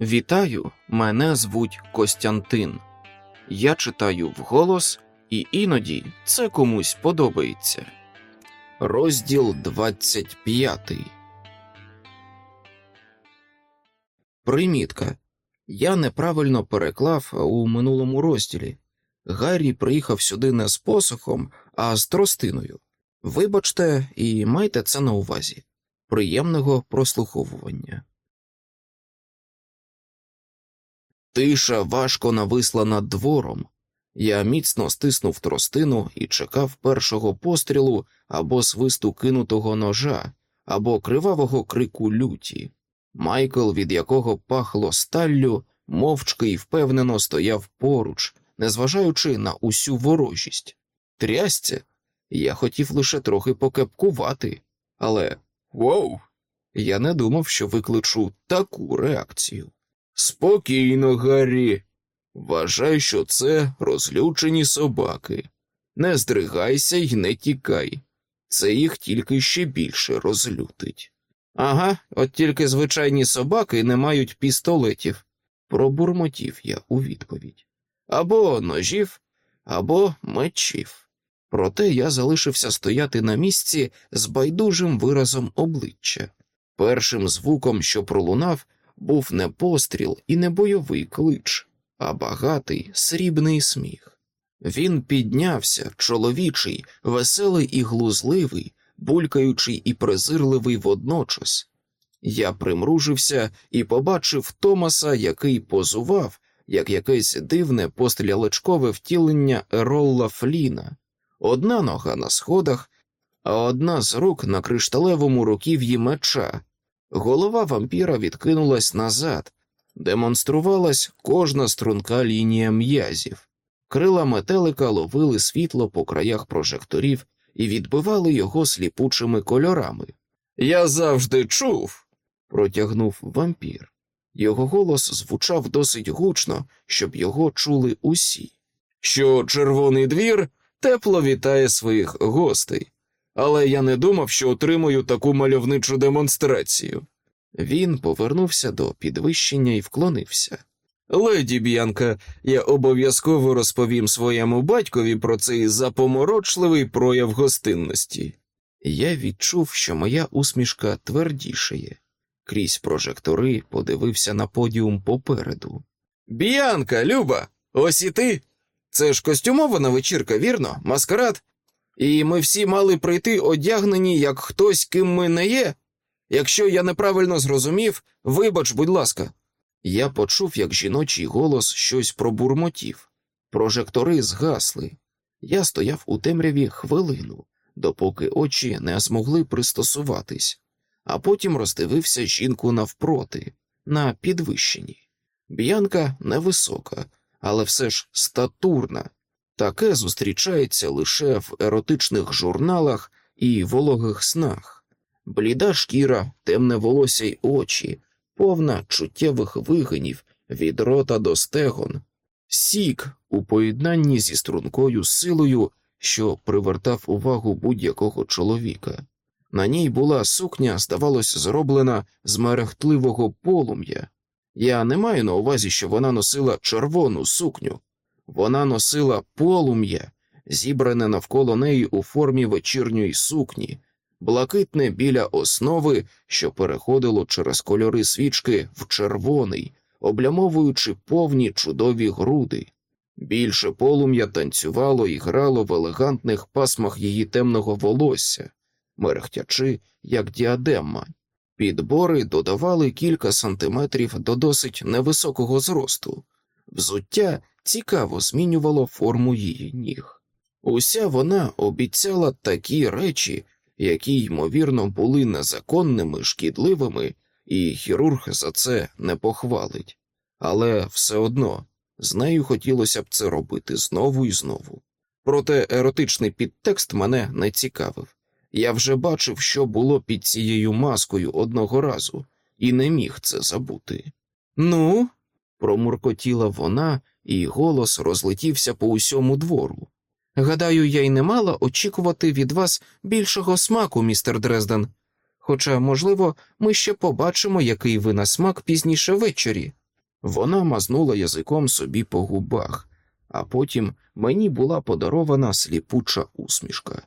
Вітаю, мене звуть Костянтин. Я читаю вголос, і іноді це комусь подобається. Розділ 25 Примітка. Я неправильно переклав у минулому розділі. Гаррі приїхав сюди не з посохом, а з тростиною. Вибачте і майте це на увазі. Приємного прослуховування. Тиша важко нависла над двором. Я міцно стиснув тростину і чекав першого пострілу або свисту кинутого ножа, або кривавого крику люті. Майкл, від якого пахло сталлю, мовчки і впевнено стояв поруч, незважаючи на усю ворожість. Трясця, я хотів лише трохи покепкувати, але воу, я не думав, що викличу таку реакцію. Спокійно, Гаррі. Вважай, що це розлючені собаки. Не здригайся й не тікай. Це їх тільки ще більше розлютить. Ага, от тільки звичайні собаки не мають пістолетів, пробурмотів я у відповідь. Або ножів, або мечів. Проте я залишився стояти на місці з байдужим виразом обличчя. Першим звуком, що пролунав, був не постріл і не бойовий клич, а багатий срібний сміх. Він піднявся, чоловічий, веселий і глузливий, булькаючий і презирливий водночас. Я примружився і побачив Томаса, який позував, як якесь дивне пострілячкове втілення Еролла Фліна, одна нога на сходах, а одна з рук на кришталевому руків'ї меча. Голова вампіра відкинулась назад, демонструвалась кожна струнка лінія м'язів. Крила метелика ловили світло по краях прожекторів і відбивали його сліпучими кольорами. Я завжди чув, протягнув вампір. Його голос звучав досить гучно, щоб його чули усі. Що червоний двір тепло вітає своїх гостей, але я не думав, що отримую таку мальовничу демонстрацію. Він повернувся до підвищення і вклонився. Леді Б'янка, я обов'язково розповім своєму батькові про цей запоморочливий прояв гостинності. Я відчув, що моя усмішка твердішає. Крізь прожектори подивився на подіум попереду. Б'янка, Люба, ось і ти. Це ж костюмована вечірка, вірно, маскарад? І ми всі мали прийти одягнені, як хтось, ким ми не є. Якщо я неправильно зрозумів, вибач, будь ласка. Я почув, як жіночий голос щось пробурмотів. Прожектори згасли. Я стояв у темряві хвилину, допоки очі не змогли пристосуватись, а потім роздивився жінку навпроти, на підвищенні. Б'янка невисока, але все ж статурна. Таке зустрічається лише в еротичних журналах і вологих снах. Бліда шкіра, темне волосся й очі, повна чуттєвих вигинів від рота до стегон, сік у поєднанні зі стрункою силою, що привертав увагу будь-якого чоловіка. На ній була сукня, здавалось, зроблена з мерехтливого полум'я. Я не маю на увазі, що вона носила червону сукню, вона носила полум'я, зібране навколо неї у формі вечірньої сукні, блакитне біля основи, що переходило через кольори свічки в червоний, облямовуючи повні чудові груди. Більше полум'я танцювало і грало в елегантних пасмах її темного волосся, мерехтячи, як діадема. Підбори додавали кілька сантиметрів до досить невисокого зросту. Взуття цікаво змінювало форму її ніг. Уся вона обіцяла такі речі, які, ймовірно, були незаконними, шкідливими, і хірург за це не похвалить. Але все одно з нею хотілося б це робити знову і знову. Проте еротичний підтекст мене не цікавив. Я вже бачив, що було під цією маскою одного разу, і не міг це забути. Ну, промуркотіла вона, і голос розлетівся по усьому двору. Гадаю, я й не мала очікувати від вас більшого смаку, містер Дрезден. Хоча, можливо, ми ще побачимо, який ви на смак пізніше ввечері. Вона мазнула язиком собі по губах, а потім мені була подарована сліпуча усмішка.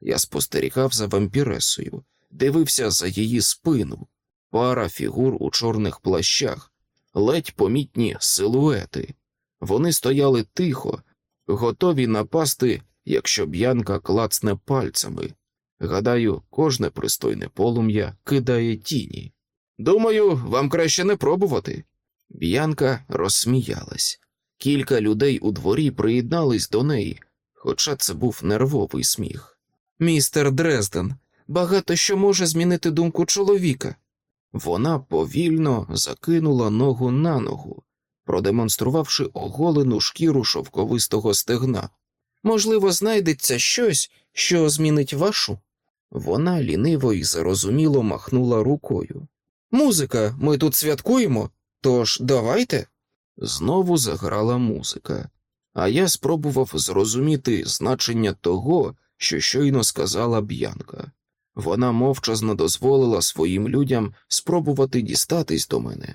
Я спостерігав за вампіресою, дивився за її спину, пара фігур у чорних плащах, ледь помітні силуети. Вони стояли тихо, готові напасти, якщо б'янка клацне пальцями. Гадаю, кожне пристойне полум'я кидає тіні. Думаю, вам краще не пробувати. Б'янка розсміялась. Кілька людей у дворі приєднались до неї, хоча це був нервовий сміх. Містер Дрезден, багато що може змінити думку чоловіка. Вона повільно закинула ногу на ногу, продемонструвавши оголену шкіру шовковистого стегна. Можливо, знайдеться щось, що змінить вашу. Вона ліниво і зарозуміло махнула рукою. Музика, ми тут святкуємо, тож давайте. Знову заграла музика, а я спробував зрозуміти значення того, що щойно сказала б'янка. Вона мовчазно дозволила своїм людям спробувати дістатись до мене.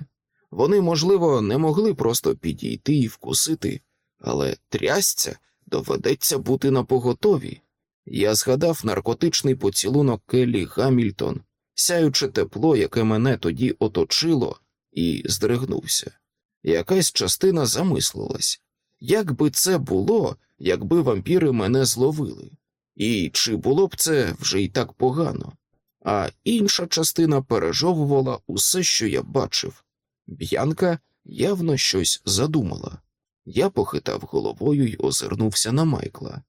Вони, можливо, не могли просто підійти і вкусити, але трясця доведеться бути напоготові. Я згадав наркотичний поцілунок Келлі Гамільтон, сяюче тепло, яке мене тоді оточило, і здригнувся. Якась частина замислилась, як би це було, якби вампіри мене зловили, і чи було б це вже й так погано, а інша частина пережовувала усе, що я бачив. Б'янка явно щось задумала. Я похитав головою й озирнувся на Майкла.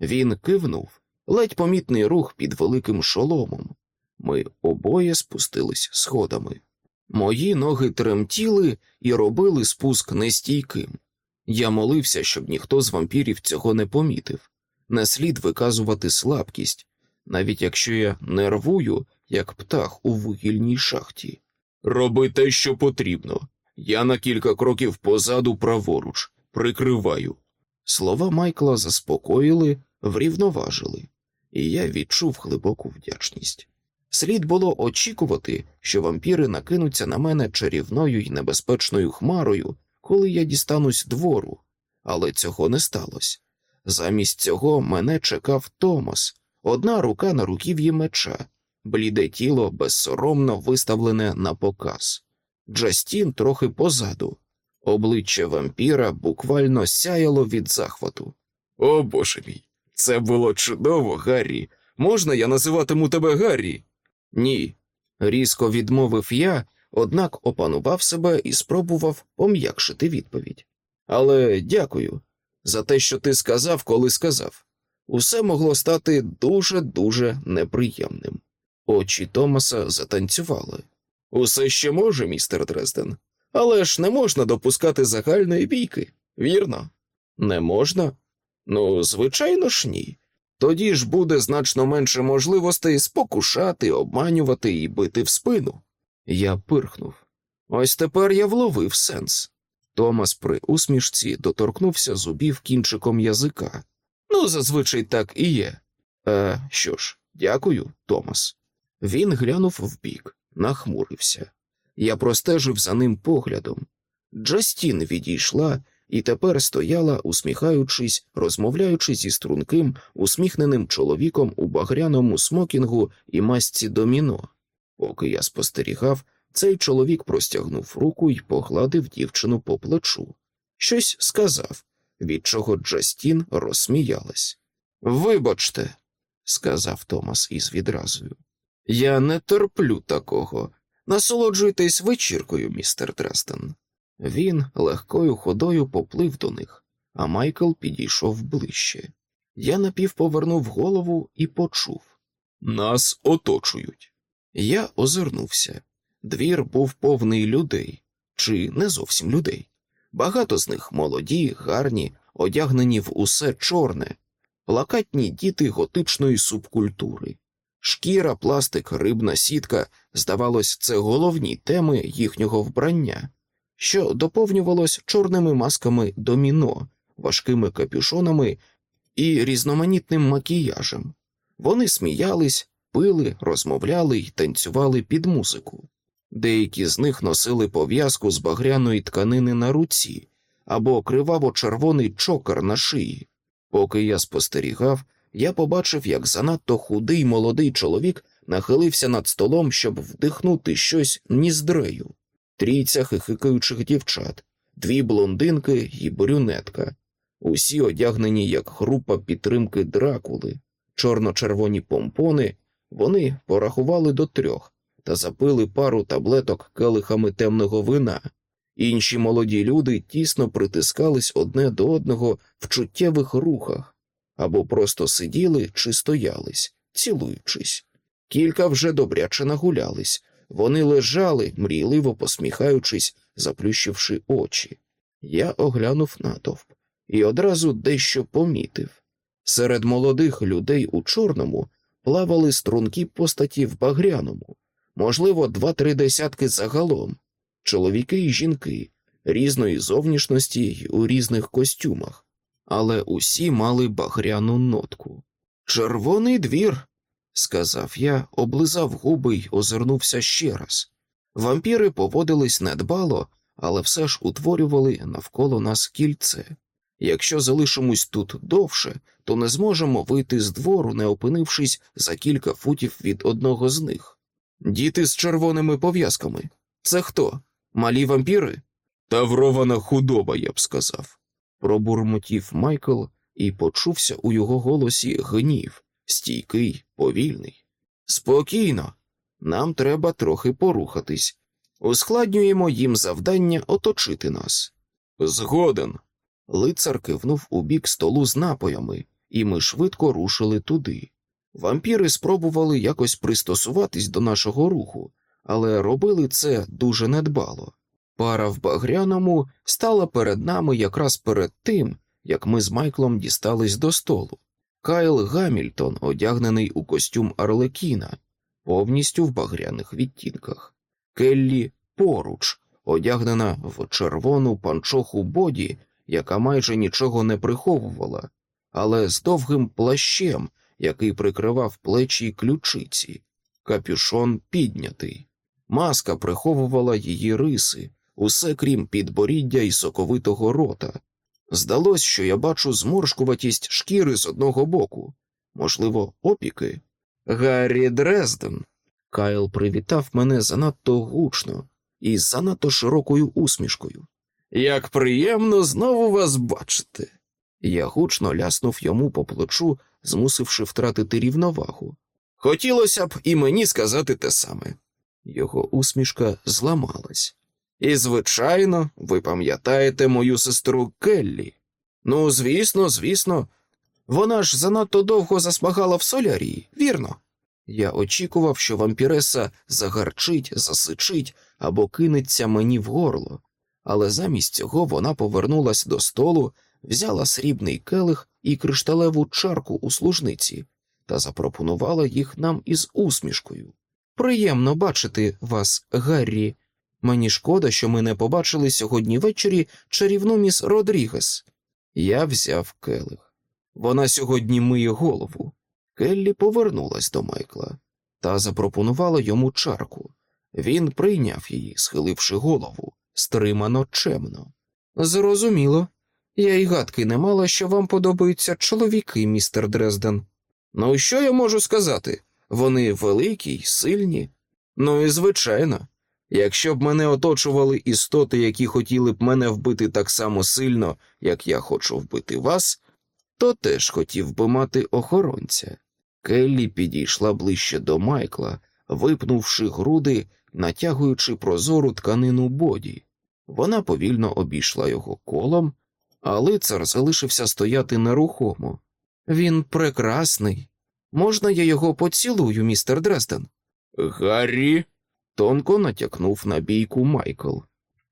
Він кивнув, ледь помітний рух під великим шоломом. Ми обоє спустились сходами. Мої ноги тремтіли і робили спуск нестійким. Я молився, щоб ніхто з вампірів цього не помітив. Не слід виказувати слабкість, навіть якщо я нервую, як птах у вугільній шахті. Роби те, що потрібно. Я на кілька кроків позаду праворуч, прикриваю. Слова Майкла заспокоїли, врівноважили, і я відчув глибоку вдячність. Слід було очікувати, що вампіри накинуться на мене чарівною і небезпечною хмарою, коли я дістанусь двору, але цього не сталося. Замість цього мене чекав Томас, одна рука на руків'ї меча, бліде тіло безсоромно виставлене на показ. Джастін трохи позаду. Обличчя вампіра буквально сяяло від захвату. О боже мій, це було чудово, Гаррі. Можна я називатиму тебе Гаррі? Ні. Різко відмовив я, однак опанував себе і спробував пом'якшити відповідь. Але дякую за те, що ти сказав, коли сказав. Усе могло стати дуже дуже неприємним. Очі Томаса затанцювали. Усе ще може, містер Дрезден, але ж не можна допускати загальної бійки, вірно? Не можна? Ну, звичайно ж, ні. Тоді ж буде значно менше можливостей спокушати, обманювати і бити в спину. Я пирхнув. Ось тепер я вловив сенс. Томас при усмішці доторкнувся зубів кінчиком язика. Ну, зазвичай так і є. Е, що ж, дякую, Томас. Він глянув вбік, нахмурився. Я простежив за ним поглядом. Джастін відійшла і тепер стояла, усміхаючись, розмовляючи зі струнким, усміхненим чоловіком у багряному смокінгу і масці доміно. Поки я спостерігав, цей чоловік простягнув руку і погладив дівчину по плечу. Щось сказав, від чого Джастін розсміялась. Вибачте, сказав Томас із відразою. Я не терплю такого. Насолоджуйтесь вечіркою, містер Дрестен. Він легкою ходою поплив до них, а Майкл підійшов ближче. Я напівповернув голову і почув нас оточують. Я озирнувся. Двір був повний людей, чи не зовсім людей. Багато з них молоді, гарні, одягнені в усе чорне, плакатні діти готичної субкультури. Шкіра, пластик, рибна сітка, здавалось, це головні теми їхнього вбрання, що доповнювалось чорними масками доміно, важкими капюшонами і різноманітним макіяжем. Вони сміялись, пили, розмовляли й танцювали під музику. Деякі з них носили пов'язку з багряної тканини на руці або криваво-червоний чокер на шиї. Поки я спостерігав, я побачив, як занадто худий молодий чоловік нахилився над столом, щоб вдихнути щось ніздрею. Трійця хихикаючих дівчат, дві блондинки і брюнетка, усі одягнені як група підтримки дракули, чорно-червоні помпони. Вони порахували до трьох та запили пару таблеток келихами темного вина. Інші молоді люди тісно притискались одне до одного в чуттєвих рухах або просто сиділи чи стоялись, цілуючись. Кілька вже добряче нагулялись, вони лежали, мрійливо посміхаючись, заплющивши очі. Я оглянув натовп і одразу дещо помітив. Серед молодих людей у чорному плавали стрункі постаті в багряному, можливо, два-три десятки загалом, чоловіки і жінки, різної зовнішності й у різних костюмах, але усі мали багряну нотку. Червоний двір, сказав я, облизав губи й озирнувся ще раз. Вампіри поводились недбало, але все ж утворювали навколо нас кільце. Якщо залишимось тут довше, то не зможемо вийти з двору, не опинившись за кілька футів від одного з них. Діти з червоними пов'язками. Це хто? Малі вампіри? Таврована худоба, я б сказав. Пробурмотів Майкл і почувся у його голосі гнів, стійкий, повільний. Спокійно, нам треба трохи порухатись. Ускладнюємо їм завдання оточити нас. Згоден. Лицар кивнув у бік столу з напоями, і ми швидко рушили туди. Вампіри спробували якось пристосуватись до нашого руху, але робили це дуже недбало. Пара в багряному стала перед нами якраз перед тим, як ми з Майклом дістались до столу. Кайл Гамільтон, одягнений у костюм Арлекіна, повністю в багряних відтінках. Келлі поруч, одягнена в червону панчоху боді, яка майже нічого не приховувала, але з довгим плащем, який прикривав плечі й ключиці, капюшон піднятий. Маска приховувала її риси, усе крім підборіддя і соковитого рота. Здалось, що я бачу зморшкуватість шкіри з одного боку, можливо, опіки. Гаррі Дрезден. Кайл привітав мене занадто гучно і занадто широкою усмішкою. Як приємно знову вас бачити. Я гучно ляснув йому по плечу, змусивши втратити рівновагу. Хотілося б і мені сказати те саме. Його усмішка зламалась. І, звичайно, ви пам'ятаєте мою сестру Келлі. Ну, звісно, звісно, вона ж занадто довго засмагала в солярії, вірно. Я очікував, що вампіреса загарчить, засичить або кинеться мені в горло, але замість цього вона повернулась до столу, взяла срібний келих і кришталеву чарку у служниці та запропонувала їх нам із усмішкою. Приємно бачити вас, Гаррі. Мені шкода, що ми не побачили сьогодні ввечері чарівну міс Родрігес. Я взяв келих. Вона сьогодні миє голову. Келлі повернулась до Майкла та запропонувала йому чарку. Він прийняв її, схиливши голову, стримано чемно. Зрозуміло, я й гадки не мала, що вам подобаються чоловіки, містер Дрезден. Ну, що я можу сказати? Вони великі й сильні. Ну і звичайно, якщо б мене оточували істоти, які хотіли б мене вбити так само сильно, як я хочу вбити вас, то теж хотів би мати охоронця. Келлі підійшла ближче до Майкла, випнувши груди, натягуючи прозору тканину боді. Вона повільно обійшла його колом, а лицар залишився стояти нерухомо. Він прекрасний. Можна я його поцілую, містер Дрезден? Гаррі. тонко натякнув на бійку Майкл.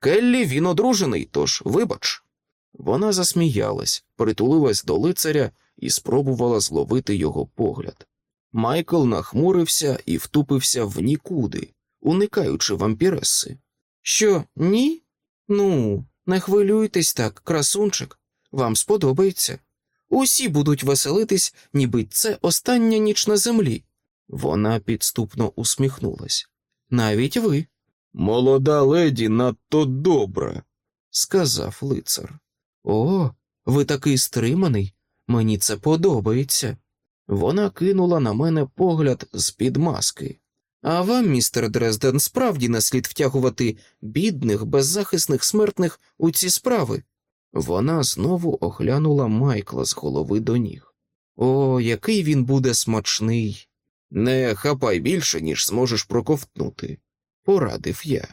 Келлі він одружений, тож вибач. Вона засміялась, притулилась до лицаря і спробувала зловити його погляд. Майкл нахмурився і втупився в нікуди, уникаючи вампіреси. Що, ні? Ну, не хвилюйтесь так, красунчик, вам сподобається. Усі будуть веселитись, ніби це остання ніч на землі. Вона підступно усміхнулась. Навіть ви. Молода леді надто добра, сказав лицар. О, ви такий стриманий. Мені це подобається. Вона кинула на мене погляд з під маски. А вам, містер Дрезден, справді не слід втягувати бідних, беззахисних смертних у ці справи. Вона знову оглянула Майкла з голови до ніг. О, який він буде смачний. Не хапай більше, ніж зможеш проковтнути, порадив я.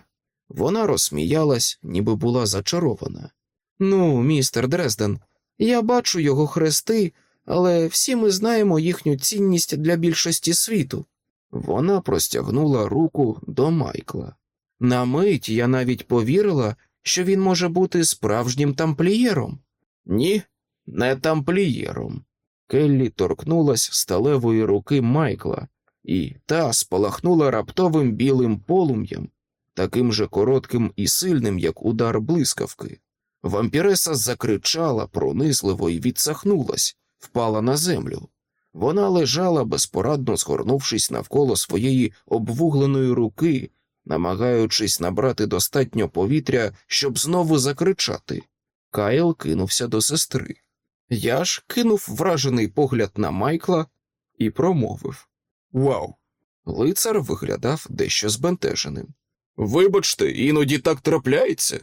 Вона розсміялась, ніби була зачарована. Ну, містер Дрезден, я бачу його хрести, але всі ми знаємо їхню цінність для більшості світу. Вона простягнула руку до Майкла. На мить я навіть повірила, що він може бути справжнім тамплієром. Ні, не тамплієром. Келлі торкнулась сталевої руки Майкла, і та спалахнула раптовим білим полум'ям, таким же коротким і сильним, як удар блискавки. Вампіреса закричала пронизливо і відсахнулась, впала на землю. Вона лежала, безпорадно згорнувшись навколо своєї обвугленої руки, намагаючись набрати достатньо повітря, щоб знову закричати. Кайл кинувся до сестри. Я ж кинув вражений погляд на Майкла і промовив Вау! Лицар виглядав дещо збентеженим. Вибачте, іноді так трапляється,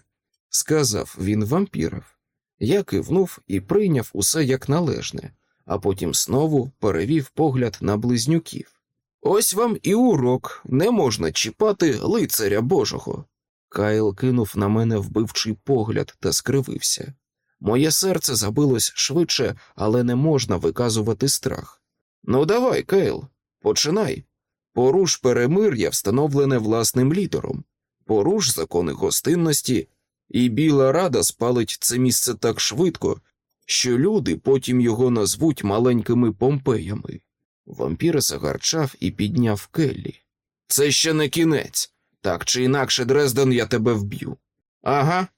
сказав він вампіров. Я кивнув і прийняв усе як належне, а потім знову перевів погляд на близнюків. Ось вам і урок не можна чіпати лицаря Божого. Кайл кинув на мене вбивчий погляд та скривився. Моє серце забилось швидше, але не можна виказувати страх. Ну, давай, Кайл, починай. Поруш перемир'я, встановлене власним лідером, поруш закони гостинності, і Біла Рада спалить це місце так швидко, що люди потім його назвуть маленькими помпеями. Вампір загарчав і підняв Келлі. Це ще не кінець. Так чи інакше, Дрезден, я тебе вб'ю. Ага.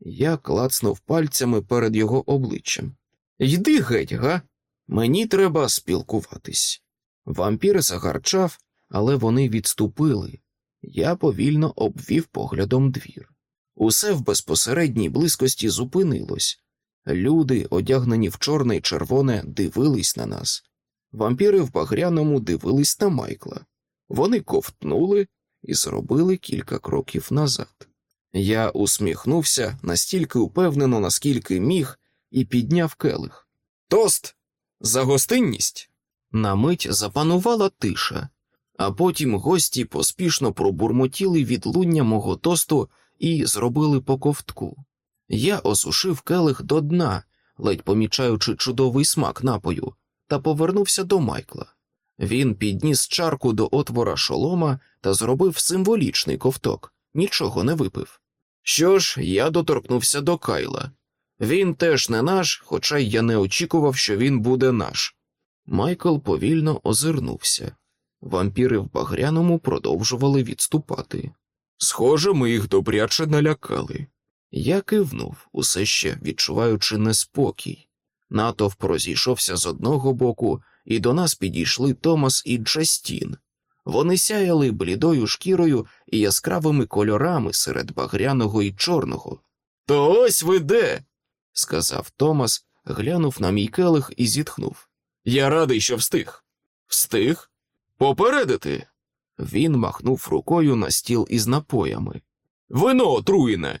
Я клацнув пальцями перед його обличчям. Йди геть, га? Мені треба спілкуватись. Вампір загарчав, але вони відступили. Я повільно обвів поглядом двір. Усе в безпосередній близькості зупинилось. Люди, одягнені в чорне й червоне, дивились на нас. Вампіри в багряному дивились на Майкла. Вони ковтнули і зробили кілька кроків назад. Я усміхнувся настільки упевнено, наскільки міг, і підняв келих. Тост! За гостинність! На мить запанувала тиша, а потім гості поспішно пробурмотіли відлуння мого тосту і зробили по ковтку. Я осушив келих до дна, ледь помічаючи чудовий смак напою, та повернувся до Майкла. Він підніс чарку до отвора шолома та зробив символічний ковток, нічого не випив. Що ж, я доторкнувся до Кайла. Він теж не наш, хоча я не очікував, що він буде наш. Майкл повільно озирнувся. Вампіри в багряному продовжували відступати. Схоже, ми їх добряче налякали. Я кивнув, усе ще відчуваючи неспокій. Натовп розійшовся з одного боку, і до нас підійшли Томас і Джастін. Вони сяяли блідою шкірою і яскравими кольорами серед багряного і чорного. То ось ви де, сказав Томас, глянув на мій келих і зітхнув. Я радий, що встиг. Встиг? Попередити. Він махнув рукою на стіл із напоями. Вино отруєне.